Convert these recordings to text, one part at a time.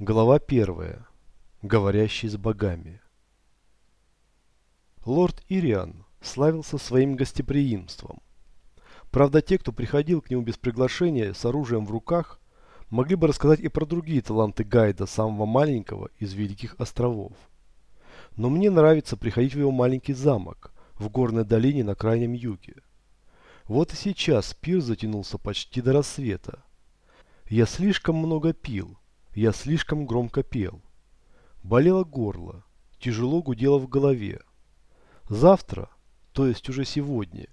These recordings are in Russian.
Глава первая. Говорящий с богами. Лорд Ириан славился своим гостеприимством. Правда, те, кто приходил к нему без приглашения с оружием в руках, могли бы рассказать и про другие таланты гайда, самого маленького из Великих островов. Но мне нравится приходить в его маленький замок, в горной долине на крайнем юге. Вот и сейчас пир затянулся почти до рассвета. Я слишком много пил, я слишком громко пел. Болело горло, тяжело гудело в голове. Завтра, то есть уже сегодня,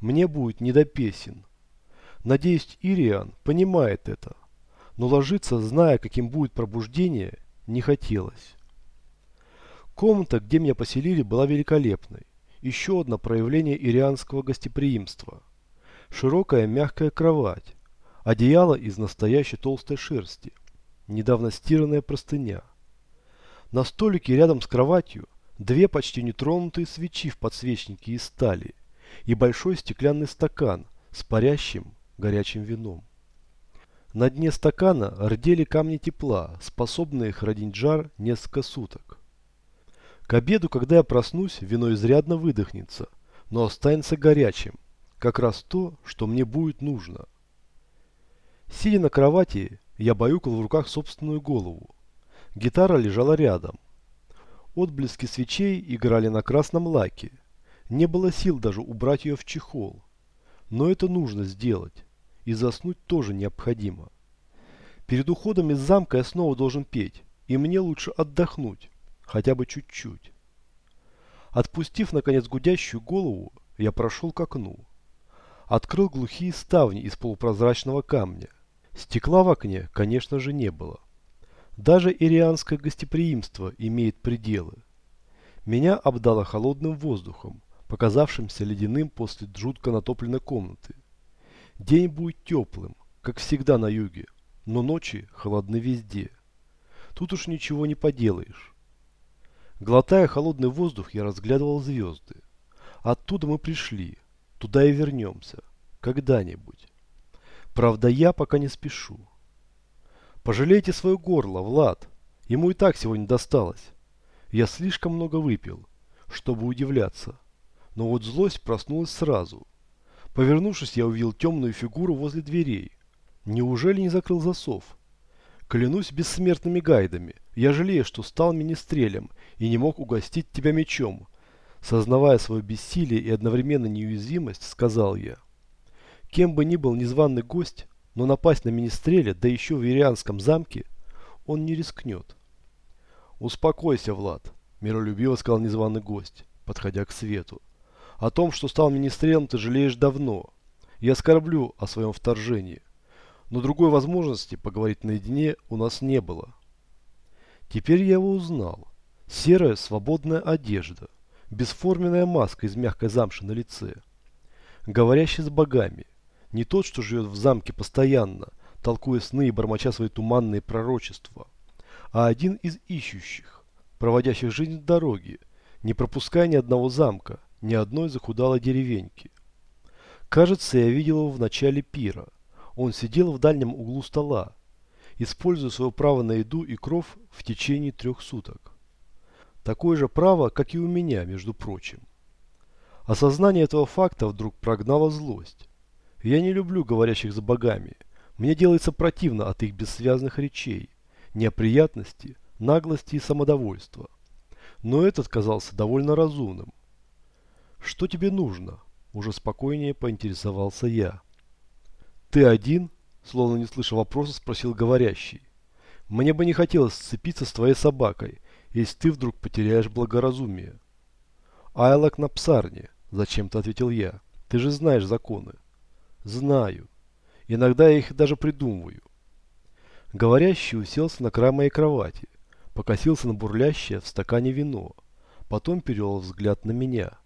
мне будет не до песен. Надеюсь, Ириан понимает это, но ложиться, зная, каким будет пробуждение, не хотелось. Комната, где меня поселили, была великолепной. Еще одно проявление ирианского гостеприимства. Широкая мягкая кровать, одеяло из настоящей толстой шерсти, недавно стиранная простыня. На столике рядом с кроватью две почти нетронутые свечи в подсвечнике из стали и большой стеклянный стакан с парящим горячим вином. На дне стакана рдели камни тепла, способные хранить жар несколько суток. К обеду, когда я проснусь, вино изрядно выдохнется, но останется горячим, как раз то, что мне будет нужно. Сидя на кровати, я баюкал в руках собственную голову. Гитара лежала рядом. Отблески свечей играли на красном лаке. Не было сил даже убрать ее в чехол. Но это нужно сделать. И заснуть тоже необходимо. Перед уходом из замка я снова должен петь. И мне лучше отдохнуть. Хотя бы чуть-чуть. Отпустив, наконец, гудящую голову, я прошел к окну. Открыл глухие ставни из полупрозрачного камня. Стекла в окне, конечно же, не было. Даже ирианское гостеприимство имеет пределы. Меня обдало холодным воздухом, показавшимся ледяным после жутко натопленной комнаты. День будет теплым, как всегда на юге, но ночи холодны везде. Тут уж ничего не поделаешь. Глотая холодный воздух, я разглядывал звезды. Оттуда мы пришли, туда и вернемся. Когда-нибудь. Правда, я пока не спешу. Пожалейте свое горло, Влад. Ему и так сегодня досталось. Я слишком много выпил, чтобы удивляться. Но вот злость проснулась сразу. Повернувшись, я увидел темную фигуру возле дверей. Неужели не закрыл засов? Клянусь бессмертными гайдами. Я жалею, что стал министрелем и не мог угостить тебя мечом. Сознавая свое бессилие и одновременно неуязвимость, сказал я. Кем бы ни был незваный гость, но напасть на Министреля, да еще в Ирианском замке, он не рискнет. «Успокойся, Влад», – миролюбиво сказал незваный гость, подходя к свету. «О том, что стал Министрелем, ты жалеешь давно. Я оскорблю о своем вторжении. Но другой возможности поговорить наедине у нас не было». Теперь я его узнал. Серая свободная одежда, бесформенная маска из мягкой замши на лице, говорящий с богами – не тот, что живет в замке постоянно, толкуя сны и бормоча свои туманные пророчества, а один из ищущих, проводящих жизнь в дороге, не пропуская ни одного замка, ни одной захудалой деревеньки. Кажется, я видел его в начале пира. Он сидел в дальнем углу стола, используя свое право на еду и кров в течение трех суток. Такое же право, как и у меня, между прочим. Осознание этого факта вдруг прогнало злость. Я не люблю говорящих за богами. Мне делается противно от их бессвязных речей, неприятности, наглости и самодовольства. Но этот казался довольно разумным. «Что тебе нужно?» – уже спокойнее поинтересовался я. «Ты один?» – словно не слыша вопроса, спросил говорящий. «Мне бы не хотелось сцепиться с твоей собакой, если ты вдруг потеряешь благоразумие». «Айлок на псарне», – зачем-то ответил я. «Ты же знаешь законы». Знаю. Иногда я их даже придумываю. Говорящий уселся на край моей кровати, покосился на бурлящее в стакане вино, потом перевел взгляд на меня.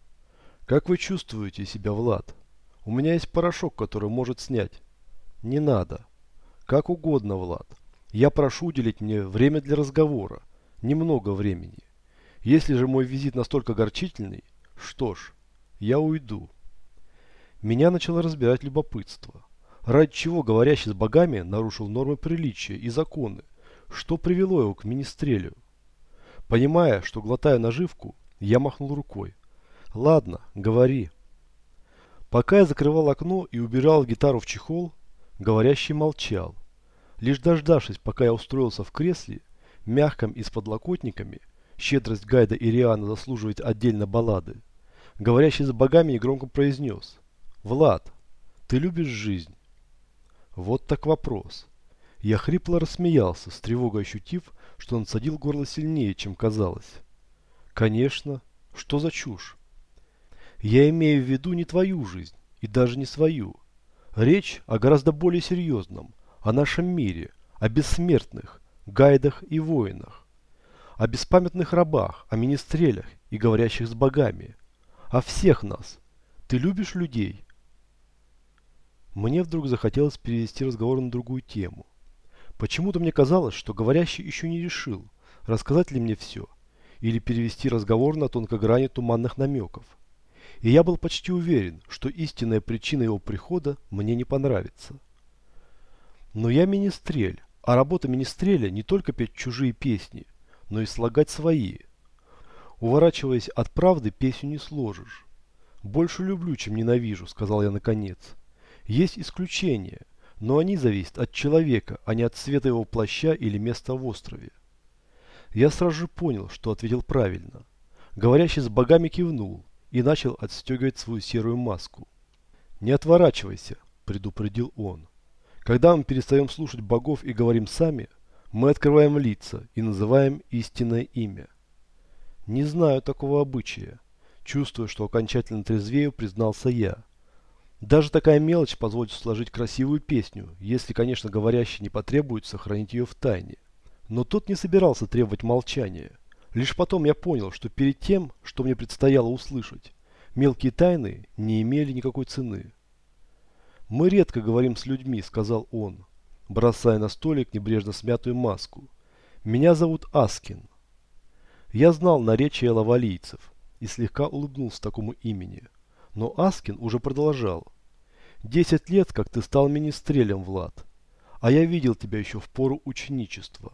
Как вы чувствуете себя, Влад? У меня есть порошок, который может снять. Не надо. Как угодно, Влад. Я прошу уделить мне время для разговора. Немного времени. Если же мой визит настолько горчительный, что ж, я уйду. Меня начало разбирать любопытство. Ради чего говорящий с богами нарушил нормы приличия и законы, Что привело его к министрелю? Понимая, что глотаю наживку, я махнул рукой. Ладно, говори. Пока я закрывал окно и убирал гитару в чехол, говорящий молчал. Лишь дождавшись, пока я устроился в кресле, мягком и с подлокотниками, щедрость Гайда и Риана заслуживает отдельно баллады, говорящий с богами негромко произнес. «Влад, ты любишь жизнь?» Вот так вопрос. Я хрипло рассмеялся, с тревогой ощутив, что он садил горло сильнее, чем казалось. Конечно. Что за чушь? Я имею в виду не твою жизнь, и даже не свою. Речь о гораздо более серьезном, о нашем мире, о бессмертных, гайдах и воинах, о беспамятных рабах, о министрелях и говорящих с богами, о всех нас. Ты любишь людей? Мне вдруг захотелось перевести разговор на другую тему. Почему-то мне казалось, что говорящий еще не решил, рассказать ли мне все, или перевести разговор на тонкой грани туманных намеков. И я был почти уверен, что истинная причина его прихода мне не понравится. Но я министрель, а работа министреля не только петь чужие песни, но и слагать свои. Уворачиваясь от правды, песню не сложишь. «Больше люблю, чем ненавижу», — сказал я наконец. «Есть исключения, но они зависят от человека, а не от цвета его плаща или места в острове. Я сразу же понял, что ответил правильно. Говорящий с богами кивнул и начал отстегивать свою серую маску. «Не отворачивайся», – предупредил он. «Когда мы перестаем слушать богов и говорим сами, мы открываем лица и называем истинное имя». «Не знаю такого обычая», – чувствуя, что окончательно трезвею, признался я. Даже такая мелочь позволит сложить красивую песню, если, конечно, говорящий не потребует сохранить ее в тайне. Но тот не собирался требовать молчания. Лишь потом я понял, что перед тем, что мне предстояло услышать, мелкие тайны не имели никакой цены. «Мы редко говорим с людьми», — сказал он, бросая на столик небрежно смятую маску. «Меня зовут Аскин». Я знал наречие лавалийцев и слегка улыбнулся такому имени. Но Аскин уже продолжал. «Десять лет, как ты стал министрелем, Влад, а я видел тебя еще в пору ученичества».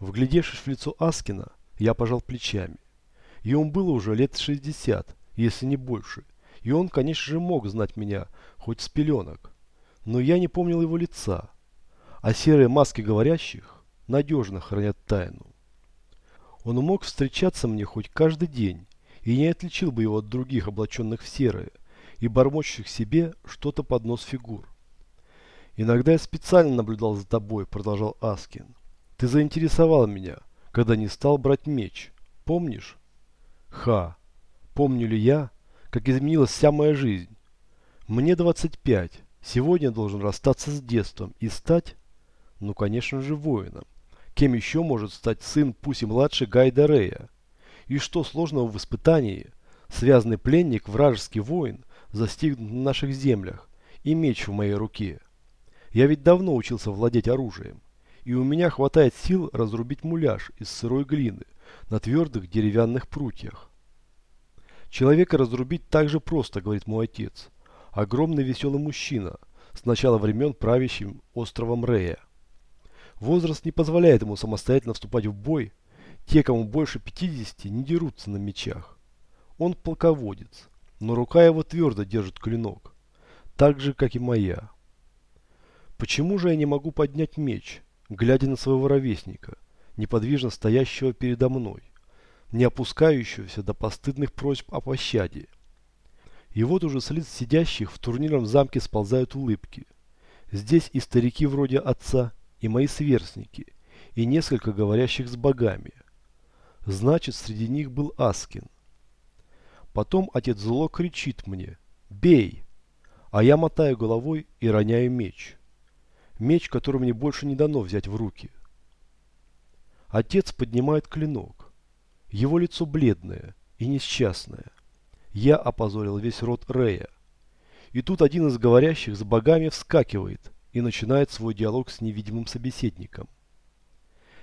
Вглядевшись в лицо Аскина, я пожал плечами. Ему было уже лет шестьдесят, если не больше, и он, конечно же, мог знать меня, хоть с пеленок. Но я не помнил его лица, а серые маски говорящих надежно хранят тайну. Он мог встречаться мне хоть каждый день, и не отличил бы его от других, облаченных в серое, и бормочущих себе что-то под нос фигур. «Иногда я специально наблюдал за тобой», — продолжал Аскин. «Ты заинтересовал меня, когда не стал брать меч. Помнишь?» «Ха! Помню ли я, как изменилась вся моя жизнь? Мне 25. Сегодня я должен расстаться с детством и стать, ну, конечно же, воином. Кем еще может стать сын Пуси-младший Гайда Рея?» И что сложного в испытании? Связанный пленник, вражеский воин, застигнут на наших землях, и меч в моей руке. Я ведь давно учился владеть оружием, и у меня хватает сил разрубить муляж из сырой глины на твердых деревянных прутьях. Человека разрубить так же просто, говорит мой отец. Огромный веселый мужчина, с начала времен правящим островом Рея. Возраст не позволяет ему самостоятельно вступать в бой, те, кому больше 50, не дерутся на мечах. Он полководец, но рука его твердо держит клинок, так же, как и моя. Почему же я не могу поднять меч, глядя на своего ровесника, неподвижно стоящего передо мной, не опускающегося до постыдных просьб о пощаде? И вот уже с лиц сидящих в турнирном замке сползают улыбки. Здесь и старики вроде отца, и мои сверстники, и несколько говорящих с богами – Значит, среди них был Аскин. Потом отец зло кричит мне «Бей!», а я мотаю головой и роняю меч. Меч, который мне больше не дано взять в руки. Отец поднимает клинок. Его лицо бледное и несчастное. Я опозорил весь род Рея. И тут один из говорящих с богами вскакивает и начинает свой диалог с невидимым собеседником.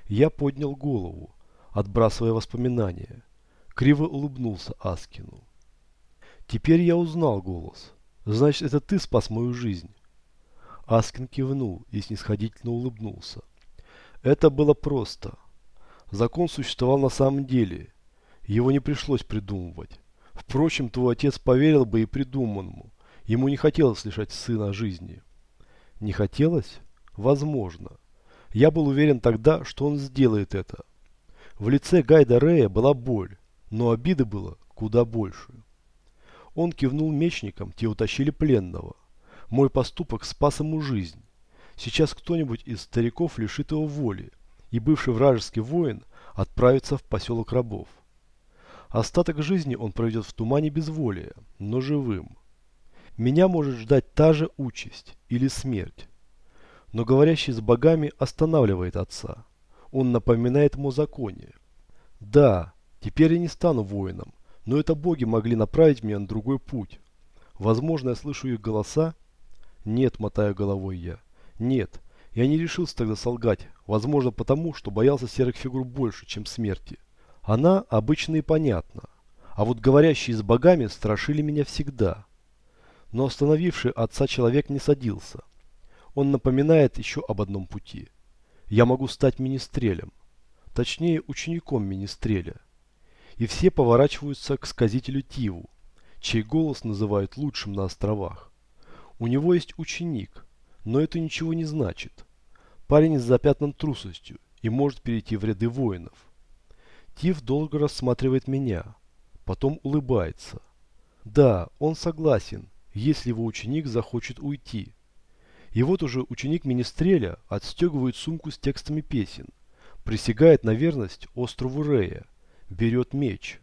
Я поднял голову отбрасывая воспоминания. Криво улыбнулся Аскину. «Теперь я узнал голос. Значит, это ты спас мою жизнь». Аскин кивнул и снисходительно улыбнулся. Это было просто. Закон существовал на самом деле. Его не пришлось придумывать. Впрочем, твой отец поверил бы и придуманному. Ему не хотелось лишать сына жизни. Не хотелось? Возможно. Я был уверен тогда, что он сделает это. В лице Гайда Рея была боль, но обиды было куда больше. Он кивнул мечникам, те утащили пленного. Мой поступок спас ему жизнь. Сейчас кто-нибудь из стариков лишит его воли, и бывший вражеский воин отправится в поселок рабов. Остаток жизни он проведет в тумане безволия, но живым. Меня может ждать та же участь или смерть. Но говорящий с богами останавливает отца. Он напоминает ему законе. Да, теперь я не стану воином, но это боги могли направить меня на другой путь. Возможно, я слышу их голоса? Нет, мотаю головой я. Нет, я не решился тогда солгать, возможно потому, что боялся серых фигур больше, чем смерти. Она обычно и понятна, а вот говорящие с богами страшили меня всегда. Но остановивший отца человек не садился. Он напоминает еще об одном пути. Я могу стать министрелем. Точнее, учеником министреля. И все поворачиваются к сказителю Тиву, чей голос называют лучшим на островах. У него есть ученик, но это ничего не значит. Парень с запятнан трусостью и может перейти в ряды воинов. Тив долго рассматривает меня, потом улыбается. Да, он согласен, если его ученик захочет уйти. И вот уже ученик Министреля отстегивает сумку с текстами песен, присягает на верность острову Рея, берет меч.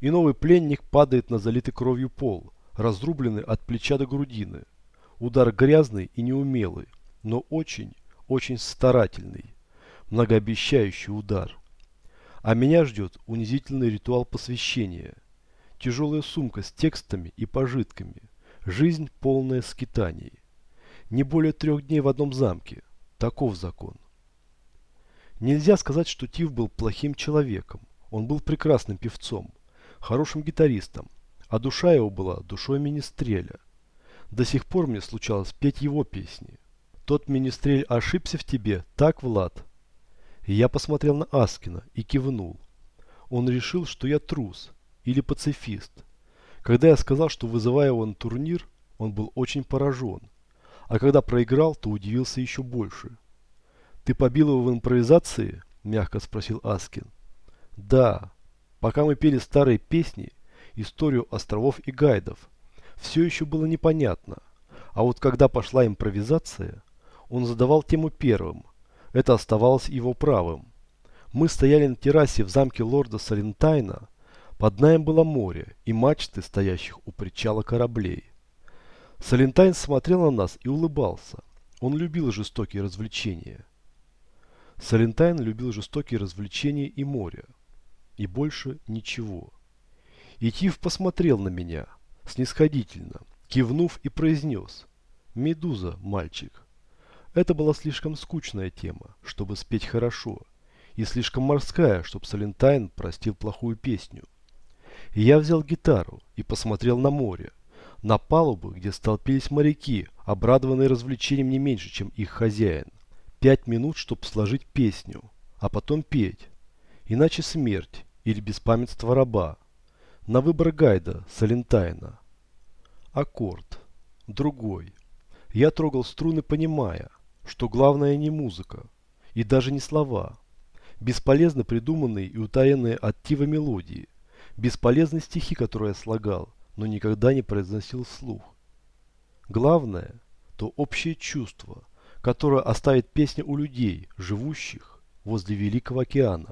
И новый пленник падает на залитый кровью пол, разрубленный от плеча до грудины. Удар грязный и неумелый, но очень, очень старательный, многообещающий удар. А меня ждет унизительный ритуал посвящения. Тяжелая сумка с текстами и пожитками. Жизнь полная скитаний. Не более трех дней в одном замке. Таков закон. Нельзя сказать, что Тив был плохим человеком. Он был прекрасным певцом, хорошим гитаристом, а душа его была душой Министреля. До сих пор мне случалось петь его песни. Тот Министрель ошибся в тебе, так, Влад? Я посмотрел на Аскина и кивнул. Он решил, что я трус или пацифист. Когда я сказал, что вызывая его на турнир, он был очень поражен. А когда проиграл, то удивился еще больше. «Ты побил его в импровизации?» – мягко спросил Аскин. «Да. Пока мы пели старые песни, историю островов и гайдов, все еще было непонятно. А вот когда пошла импровизация, он задавал тему первым. Это оставалось его правом. Мы стояли на террасе в замке лорда Салентайна, под нами было море и мачты, стоящих у причала кораблей. Салентайн смотрел на нас и улыбался. Он любил жестокие развлечения. Салентайн любил жестокие развлечения и море. И больше ничего. И Тиф посмотрел на меня, снисходительно, кивнув и произнес. «Медуза, мальчик». Это была слишком скучная тема, чтобы спеть хорошо, и слишком морская, чтобы Салентайн простил плохую песню. Я взял гитару и посмотрел на море, на палубу, где столпились моряки, обрадованные развлечением не меньше, чем их хозяин. Пять минут, чтобы сложить песню, а потом петь. Иначе смерть или беспамятство раба. На выбор гайда Салентайна. Аккорд. Другой. Я трогал струны, понимая, что главное не музыка и даже не слова. Бесполезно придуманные и утаенные от Тива мелодии – Бесполезны стихи, которые я слагал, но никогда не произносил вслух. Главное – то общее чувство, которое оставит песня у людей, живущих возле Великого океана.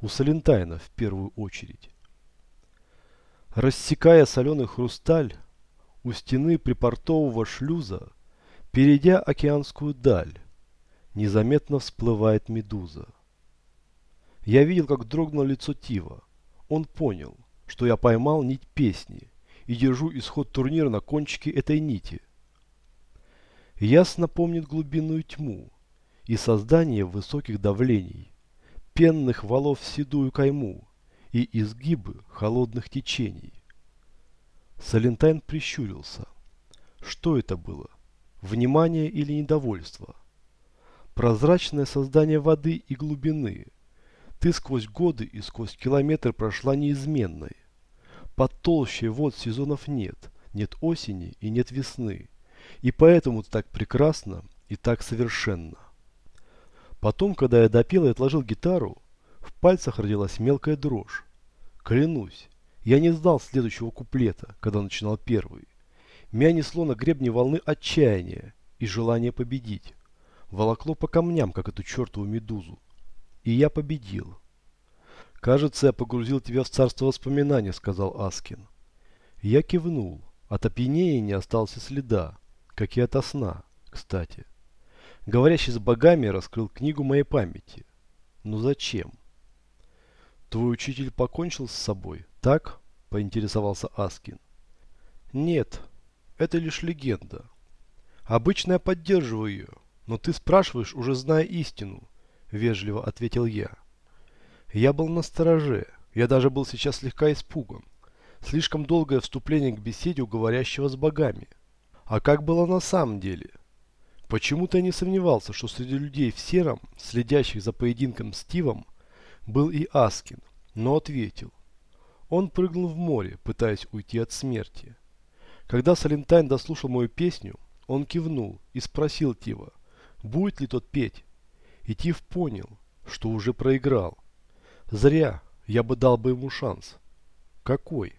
У Салентайна в первую очередь. Рассекая соленый хрусталь, у стены припортового шлюза, перейдя океанскую даль, незаметно всплывает медуза. Я видел, как дрогнуло лицо Тива. Он понял, что я поймал нить песни и держу исход турнира на кончике этой нити. Ясно помнит глубинную тьму и создание высоких давлений, пенных валов в седую кайму и изгибы холодных течений. Салентайн прищурился. Что это было? Внимание или недовольство? Прозрачное создание воды и глубины. Ты сквозь годы и сквозь километры прошла неизменной. Под толщей вод сезонов нет, нет осени и нет весны. И поэтому так прекрасна и так совершенно. Потом, когда я допел и отложил гитару, в пальцах родилась мелкая дрожь. Клянусь, я не знал следующего куплета, когда начинал первый. Меня несло на гребне волны отчаяния и желания победить. Волокло по камням, как эту чертову медузу. И я победил. «Кажется, я погрузил тебя в царство воспоминаний», — сказал Аскин. Я кивнул. От опьянения не осталось следа, как и от сна, кстати. Говорящий с богами раскрыл книгу моей памяти. Но зачем? Твой учитель покончил с собой, так? Поинтересовался Аскин. Нет, это лишь легенда. Обычно я поддерживаю ее, но ты спрашиваешь, уже зная истину, вежливо ответил я. Я был на стороже, я даже был сейчас слегка испуган. Слишком долгое вступление к беседе у говорящего с богами. А как было на самом деле? Почему-то я не сомневался, что среди людей в сером, следящих за поединком Стивом, был и Аскин, но ответил. Он прыгнул в море, пытаясь уйти от смерти. Когда Салентайн дослушал мою песню, он кивнул и спросил Тива, будет ли тот петь. И Тив понял, что уже проиграл. Зря, я бы дал бы ему шанс. Какой?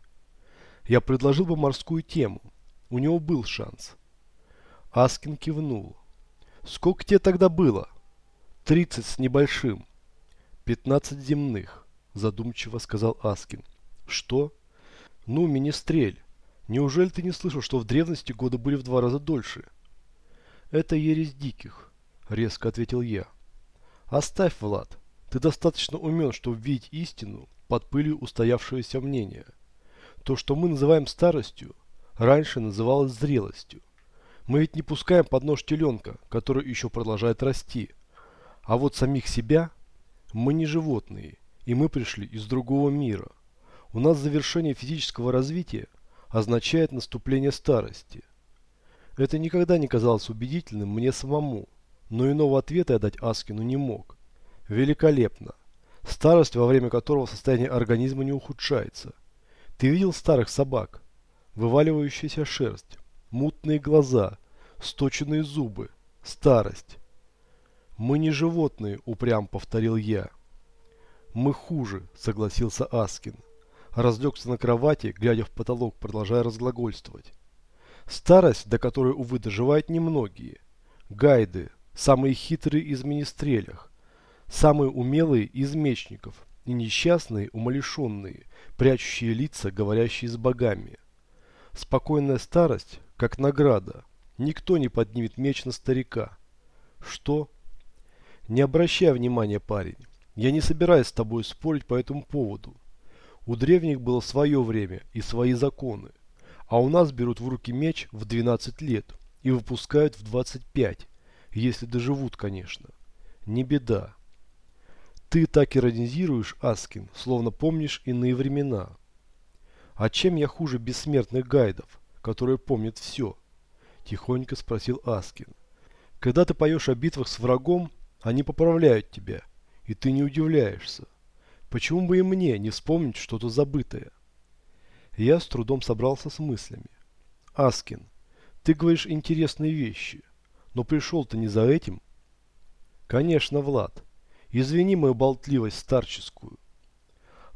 Я предложил бы морскую тему. У него был шанс. Аскин кивнул. Сколько тебе тогда было? Тридцать с небольшим. Пятнадцать земных, задумчиво сказал Аскин. Что? Ну, министрель. Неужели ты не слышал, что в древности годы были в два раза дольше? Это ересь диких, резко ответил я. Оставь, Влад. Ты достаточно умен, чтобы видеть истину под пылью устоявшегося мнения. То, что мы называем старостью, раньше называлось зрелостью. Мы ведь не пускаем под нож теленка, который еще продолжает расти. А вот самих себя мы не животные, и мы пришли из другого мира. У нас завершение физического развития означает наступление старости. Это никогда не казалось убедительным мне самому, но иного ответа я дать Аскину не мог. Великолепно. Старость, во время которого состояние организма не ухудшается. Ты видел старых собак? Вываливающаяся шерсть, мутные глаза, сточенные зубы, старость. Мы не животные, упрям повторил я. Мы хуже, согласился Аскин. Разлегся на кровати, глядя в потолок, продолжая разглагольствовать. Старость, до которой, увы, доживают немногие. Гайды, самые хитрые из министрелях, самые умелые из мечников и несчастные, умалишенные, прячущие лица, говорящие с богами. Спокойная старость, как награда. Никто не поднимет меч на старика. Что? Не обращай внимания, парень. Я не собираюсь с тобой спорить по этому поводу. У древних было свое время и свои законы. А у нас берут в руки меч в 12 лет и выпускают в 25, если доживут, конечно. Не беда. Ты так иронизируешь, Аскин, словно помнишь иные времена. А чем я хуже бессмертных гайдов, которые помнят все? Тихонько спросил Аскин. Когда ты поешь о битвах с врагом, они поправляют тебя, и ты не удивляешься. Почему бы и мне не вспомнить что-то забытое? Я с трудом собрался с мыслями. Аскин, ты говоришь интересные вещи, но пришел ты не за этим? Конечно, Влад. Извини мою болтливость старческую.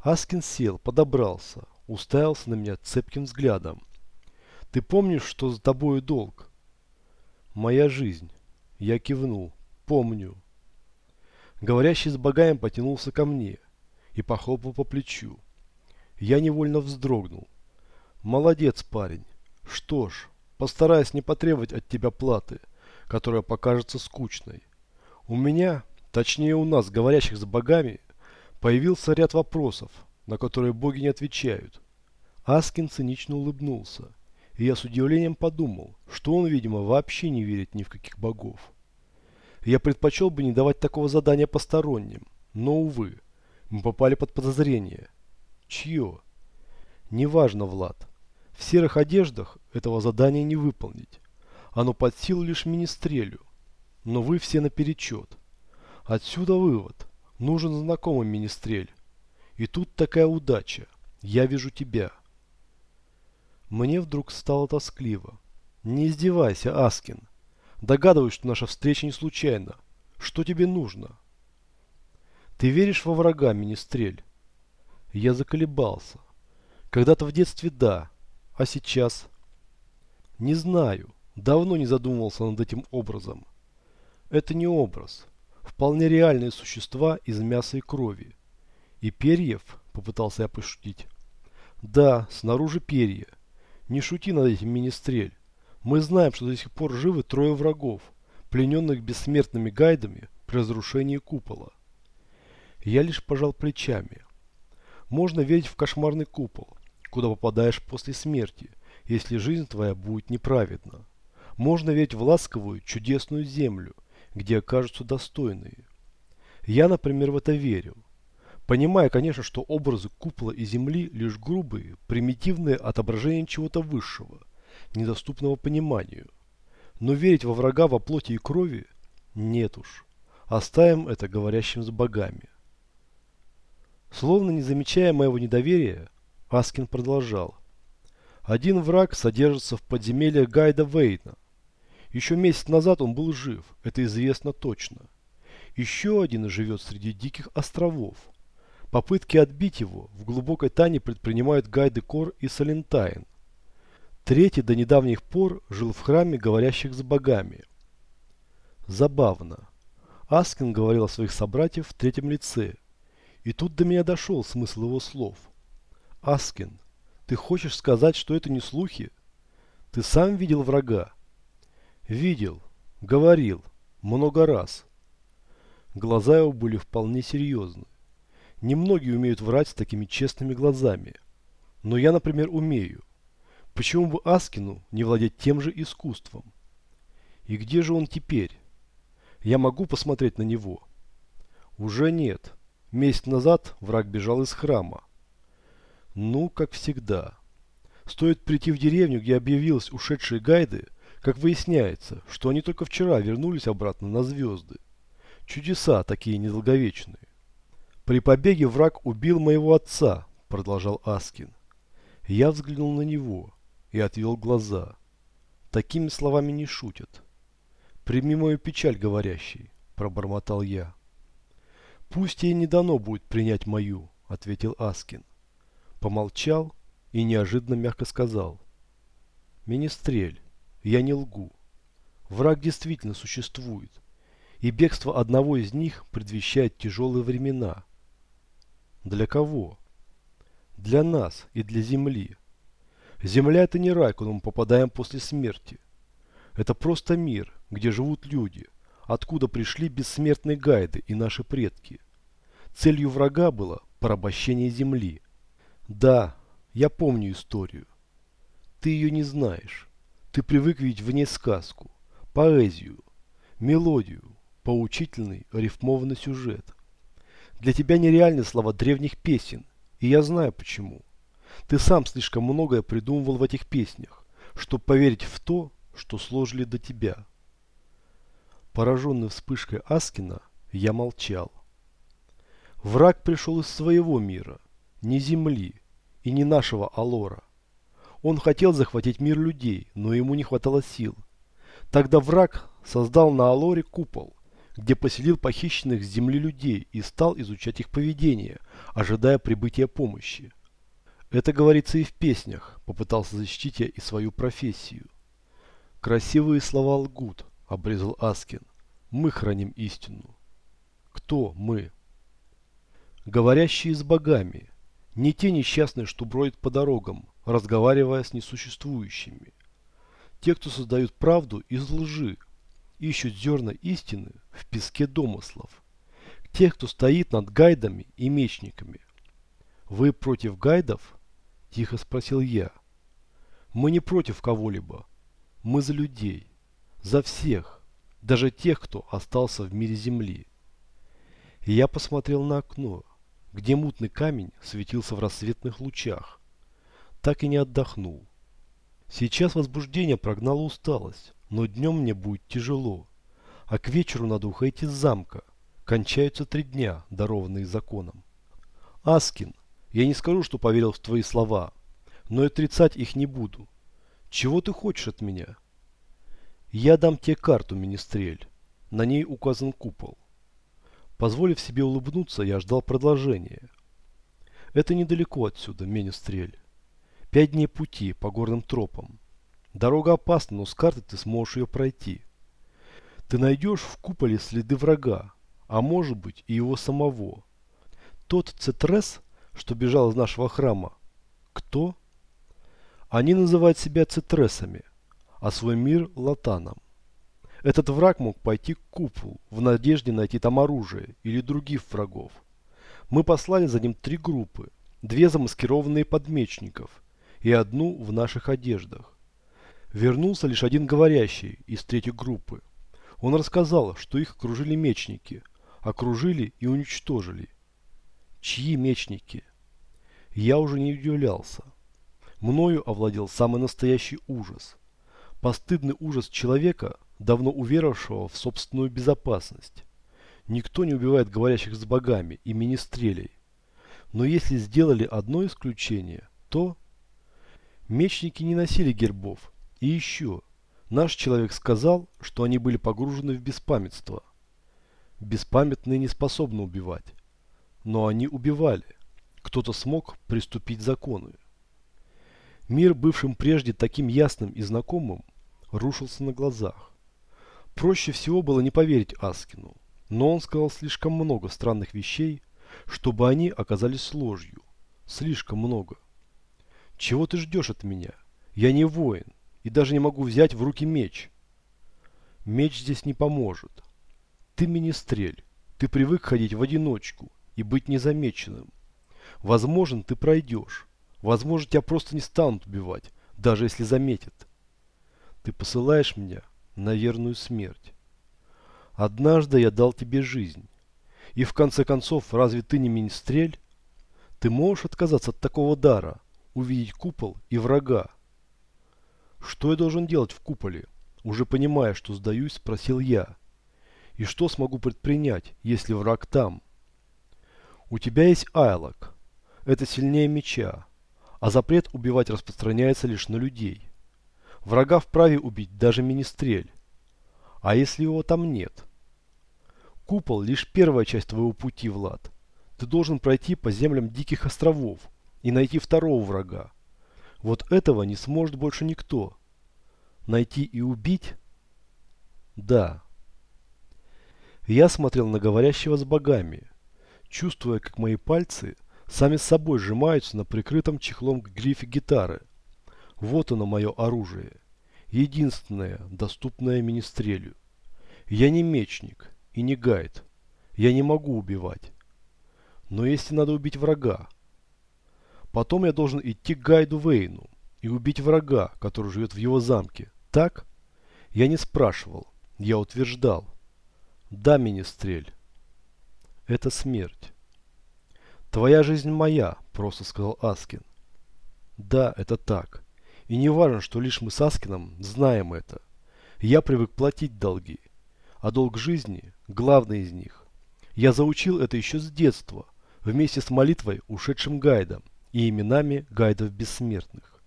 Аскин сел, подобрался, уставился на меня цепким взглядом. Ты помнишь, что за тобою долг? Моя жизнь. Я кивнул. Помню. Говорящий с богаем потянулся ко мне и похлопал по плечу. Я невольно вздрогнул. Молодец, парень. Что ж, постараюсь не потребовать от тебя платы, которая покажется скучной. У меня точнее у нас, говорящих с богами, появился ряд вопросов, на которые боги не отвечают. Аскин цинично улыбнулся, и я с удивлением подумал, что он, видимо, вообще не верит ни в каких богов. Я предпочел бы не давать такого задания посторонним, но, увы, мы попали под подозрение. Чье? Неважно, Влад. В серых одеждах этого задания не выполнить. Оно под силу лишь министрелю. но вы все наперечет. Отсюда вывод. Нужен знакомый министрель. И тут такая удача. Я вижу тебя. Мне вдруг стало тоскливо. Не издевайся, Аскин. Догадываюсь, что наша встреча не случайна. Что тебе нужно? Ты веришь во врага, министрель? Я заколебался. Когда-то в детстве да, а сейчас? Не знаю. Давно не задумывался над этим образом. Это не образ. Вполне реальные существа из мяса и крови. И перьев, попытался я пошутить. Да, снаружи перья. Не шути над этим, министрель. Мы знаем, что до сих пор живы трое врагов, плененных бессмертными гайдами при разрушении купола. Я лишь пожал плечами. Можно верить в кошмарный купол, куда попадаешь после смерти, если жизнь твоя будет неправедна. Можно верить в ласковую, чудесную землю, где окажутся достойные. Я, например, в это верил. Понимая, конечно, что образы купола и земли лишь грубые, примитивные отображения чего-то высшего, недоступного пониманию. Но верить во врага во плоти и крови нет уж. Оставим это говорящим с богами. Словно не замечая моего недоверия, Аскин продолжал. Один враг содержится в подземелье Гайда Вейна. Еще месяц назад он был жив, это известно точно. Еще один живет среди диких островов. Попытки отбить его в глубокой тайне предпринимают Гайды Кор и Салентайн. Третий до недавних пор жил в храме говорящих с богами. Забавно. Аскин говорил о своих собратьях в третьем лице. И тут до меня дошел смысл его слов. Аскин, ты хочешь сказать, что это не слухи? Ты сам видел врага? Видел. Говорил. Много раз. Глаза его были вполне серьезны. Немногие умеют врать с такими честными глазами. Но я, например, умею. Почему бы Аскину не владеть тем же искусством? И где же он теперь? Я могу посмотреть на него? Уже нет. Месяц назад враг бежал из храма. Ну, как всегда. Стоит прийти в деревню, где объявились ушедшие гайды, как выясняется, что они только вчера вернулись обратно на звезды. Чудеса такие недолговечные. При побеге враг убил моего отца, продолжал Аскин. Я взглянул на него и отвел глаза. Такими словами не шутят. Прими мою печаль, говорящий, пробормотал я. Пусть ей не дано будет принять мою, ответил Аскин. Помолчал и неожиданно мягко сказал. Министрель, я не лгу. Враг действительно существует, и бегство одного из них предвещает тяжелые времена. Для кого? Для нас и для Земли. Земля это не рай, куда мы попадаем после смерти. Это просто мир, где живут люди – откуда пришли бессмертные гайды и наши предки. Целью врага было порабощение земли. Да, я помню историю. Ты ее не знаешь. Ты привык видеть в ней сказку, поэзию, мелодию, поучительный рифмованный сюжет. Для тебя нереальны слова древних песен, и я знаю почему. Ты сам слишком многое придумывал в этих песнях, чтобы поверить в то, что сложили до тебя. Пораженный вспышкой Аскина, я молчал. Враг пришел из своего мира, не Земли и не нашего Алора. Он хотел захватить мир людей, но ему не хватало сил. Тогда враг создал на Алоре купол, где поселил похищенных с земли людей и стал изучать их поведение, ожидая прибытия помощи. Это говорится и в песнях, попытался защитить я и свою профессию. Красивые слова лгут, обрезал Аскин. Мы храним истину. Кто мы? Говорящие с богами. Не те несчастные, что бродят по дорогам, разговаривая с несуществующими. Те, кто создают правду из лжи, ищут зерна истины в песке домыслов. Тех, кто стоит над гайдами и мечниками. Вы против гайдов? Тихо спросил я. Мы не против кого-либо. Мы за людей. За всех. Даже тех, кто остался в мире Земли. Я посмотрел на окно, где мутный камень светился в рассветных лучах. Так и не отдохнул. Сейчас возбуждение прогнало усталость, но днем мне будет тяжело. А к вечеру надо уходить из замка. Кончаются три дня, дарованные законом. Аскин, я не скажу, что поверил в твои слова, но и отрицать их не буду. Чего ты хочешь от меня? Я дам тебе карту, Министрель. На ней указан купол. Позволив себе улыбнуться, я ждал продолжения. Это недалеко отсюда, Министрель. Пять дней пути по горным тропам. Дорога опасна, но с карты ты сможешь ее пройти. Ты найдешь в куполе следы врага, а может быть и его самого. Тот Цетрес, что бежал из нашего храма, кто? Они называют себя Цитресами, а свой мир Латаном. Этот враг мог пойти к куполу в надежде найти там оружие или других врагов. Мы послали за ним три группы, две замаскированные под мечников и одну в наших одеждах. Вернулся лишь один говорящий из третьей группы. Он рассказал, что их окружили мечники, окружили и уничтожили. Чьи мечники? Я уже не удивлялся. Мною овладел самый настоящий ужас. Постыдный ужас человека, давно уверовавшего в собственную безопасность. Никто не убивает говорящих с богами и министрелей. Но если сделали одно исключение, то... Мечники не носили гербов. И еще, наш человек сказал, что они были погружены в беспамятство. Беспамятные не способны убивать. Но они убивали. Кто-то смог приступить законы. Мир, бывшим прежде таким ясным и знакомым, рушился на глазах. Проще всего было не поверить Аскину, но он сказал слишком много странных вещей, чтобы они оказались ложью. Слишком много. Чего ты ждешь от меня? Я не воин, и даже не могу взять в руки меч. Меч здесь не поможет. Ты министрель, ты привык ходить в одиночку и быть незамеченным. Возможно, ты пройдешь. Возможно, тебя просто не станут убивать, даже если заметят. Ты посылаешь меня на верную смерть. Однажды я дал тебе жизнь. И в конце концов, разве ты не министрель? Ты можешь отказаться от такого дара, увидеть купол и врага? Что я должен делать в куполе? Уже понимая, что сдаюсь, спросил я. И что смогу предпринять, если враг там? У тебя есть айлок. Это сильнее меча а запрет убивать распространяется лишь на людей. Врага вправе убить даже министрель. А если его там нет? Купол – лишь первая часть твоего пути, Влад. Ты должен пройти по землям диких островов и найти второго врага. Вот этого не сможет больше никто. Найти и убить? Да. Я смотрел на говорящего с богами, чувствуя, как мои пальцы – сами с собой сжимаются на прикрытом чехлом грифе гитары. Вот оно мое оружие. Единственное, доступное министрелю. Я не мечник и не гайд. Я не могу убивать. Но если надо убить врага, потом я должен идти к гайду Вейну и убить врага, который живет в его замке. Так? Я не спрашивал. Я утверждал. Да, министрель. Это смерть. «Твоя жизнь моя», – просто сказал Аскин. «Да, это так. И не важно, что лишь мы с Аскином знаем это. Я привык платить долги. А долг жизни – главный из них. Я заучил это еще с детства, вместе с молитвой ушедшим гайдом и именами гайдов бессмертных.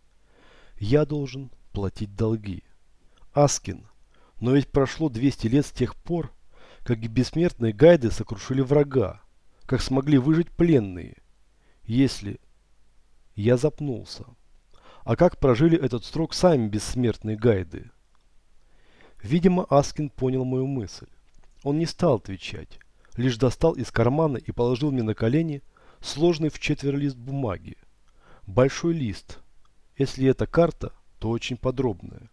Я должен платить долги. Аскин, но ведь прошло 200 лет с тех пор, как бессмертные гайды сокрушили врага, как смогли выжить пленные. Если... Я запнулся. А как прожили этот срок сами бессмертные гайды? Видимо, Аскин понял мою мысль. Он не стал отвечать, лишь достал из кармана и положил мне на колени сложный в четверо лист бумаги. Большой лист. Если это карта, то очень подробная.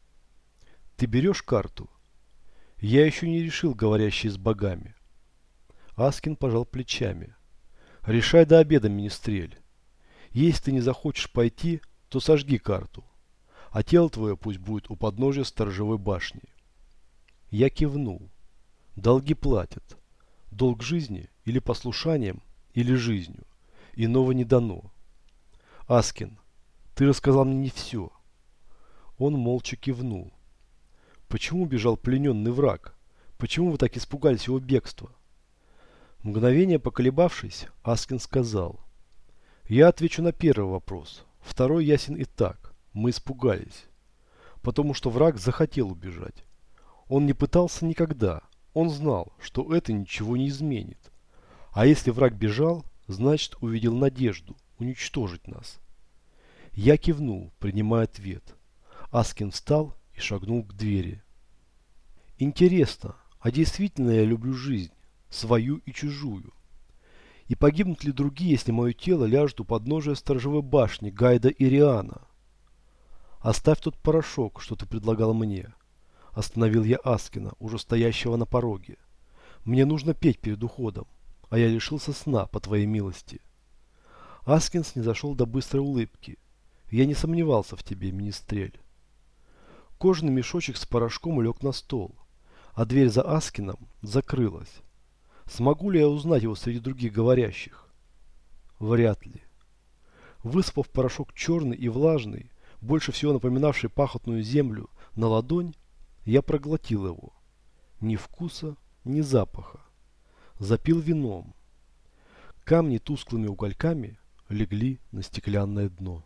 Ты берешь карту? Я еще не решил, говорящий с богами. Аскин пожал плечами. «Решай до обеда, министрель. Если ты не захочешь пойти, то сожги карту, а тело твое пусть будет у подножия сторожевой башни». Я кивнул. Долги платят. Долг жизни или послушанием, или жизнью. Иного не дано. Аскин, ты рассказал мне не все. Он молча кивнул. Почему бежал плененный враг? Почему вы так испугались его бегства? Мгновение поколебавшись, Аскин сказал. Я отвечу на первый вопрос. Второй ясен и так. Мы испугались. Потому что враг захотел убежать. Он не пытался никогда. Он знал, что это ничего не изменит. А если враг бежал, значит увидел надежду уничтожить нас. Я кивнул, принимая ответ. Аскин встал и шагнул к двери. Интересно, а действительно я люблю жизнь, свою и чужую? И погибнут ли другие, если мое тело ляжет у подножия сторожевой башни Гайда и Риана? Оставь тот порошок, что ты предлагал мне. Остановил я Аскина, уже стоящего на пороге. Мне нужно петь перед уходом, а я лишился сна, по твоей милости. Аскинс не зашел до быстрой улыбки. Я не сомневался в тебе, министрель. Кожаный мешочек с порошком лег на стол, а дверь за Аскином закрылась. Смогу ли я узнать его среди других говорящих? Вряд ли. Выспав порошок черный и влажный, больше всего напоминавший пахотную землю, на ладонь, я проглотил его. Ни вкуса, ни запаха. Запил вином. Камни тусклыми угольками легли на стеклянное дно.